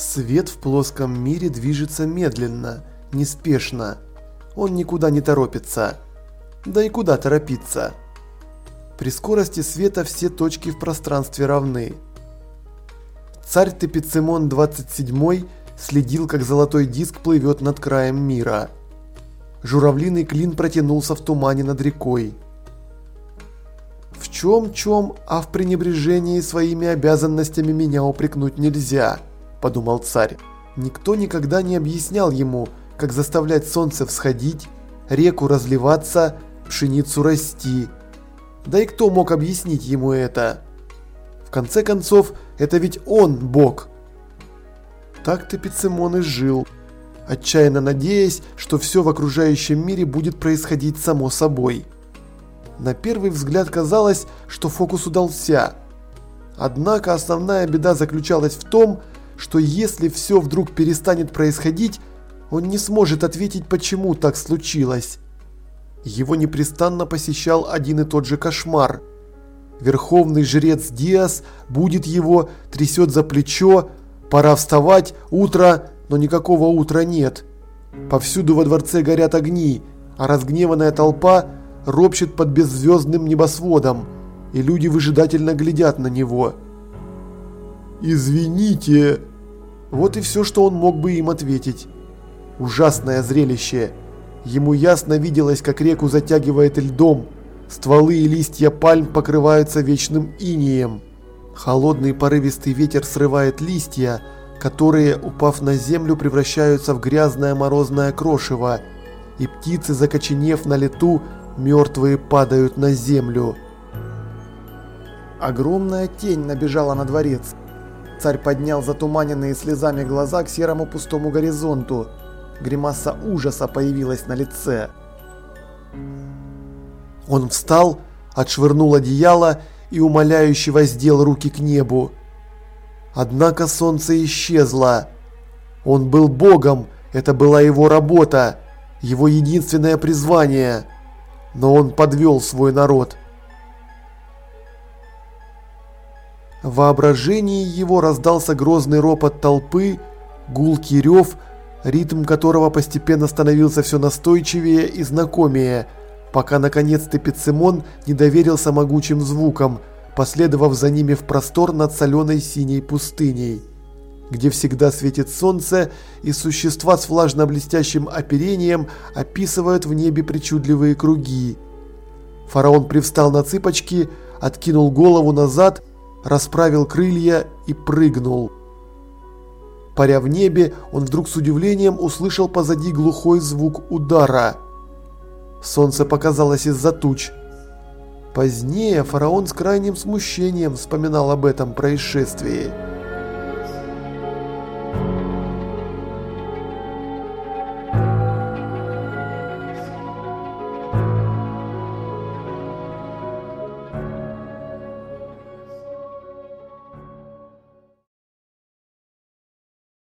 Свет в плоском мире движется медленно, неспешно. Он никуда не торопится. Да и куда торопиться? При скорости света все точки в пространстве равны. Царь Тепицимон 27 следил, как золотой диск плывет над краем мира. Журавлиный клин протянулся в тумане над рекой. В чем-чем, а в пренебрежении своими обязанностями меня упрекнуть нельзя –– подумал царь. Никто никогда не объяснял ему, как заставлять солнце всходить, реку разливаться, пшеницу расти. Да и кто мог объяснить ему это? В конце концов, это ведь он бог. Так-то Пицемон и жил, отчаянно надеясь, что все в окружающем мире будет происходить само собой. На первый взгляд казалось, что фокус удался. Однако основная беда заключалась в том, что если все вдруг перестанет происходить, он не сможет ответить, почему так случилось. Его непрестанно посещал один и тот же кошмар. Верховный жрец Диас будет его, трясет за плечо, пора вставать, утро, но никакого утра нет. Повсюду во дворце горят огни, а разгневанная толпа ропщет под беззвездным небосводом, и люди выжидательно глядят на него. «Извините», вот и все, что он мог бы им ответить. Ужасное зрелище. Ему ясно виделось, как реку затягивает льдом. Стволы и листья пальм покрываются вечным инием. Холодный порывистый ветер срывает листья, которые, упав на землю, превращаются в грязное морозное крошево, и птицы, закоченев на лету, мертвые падают на землю. Огромная тень набежала на дворец. Царь поднял затуманенные слезами глаза к серому пустому горизонту. Гримаса ужаса появилась на лице. Он встал, отшвырнул одеяло и умоляюще воздел руки к небу. Однако солнце исчезло. Он был богом, это была его работа, его единственное призвание. Но он подвел свой народ. В воображении его раздался грозный ропот толпы, гулкий рев, ритм которого постепенно становился все настойчивее и знакомее, пока наконец Тепицимон не доверился могучим звукам, последовав за ними в простор над соленой синей пустыней, где всегда светит солнце и существа с влажно-блестящим оперением описывают в небе причудливые круги. Фараон привстал на цыпочки, откинул голову назад расправил крылья и прыгнул. Паря в небе, он вдруг с удивлением услышал позади глухой звук удара. Солнце показалось из-за туч. Позднее фараон с крайним смущением вспоминал об этом происшествии.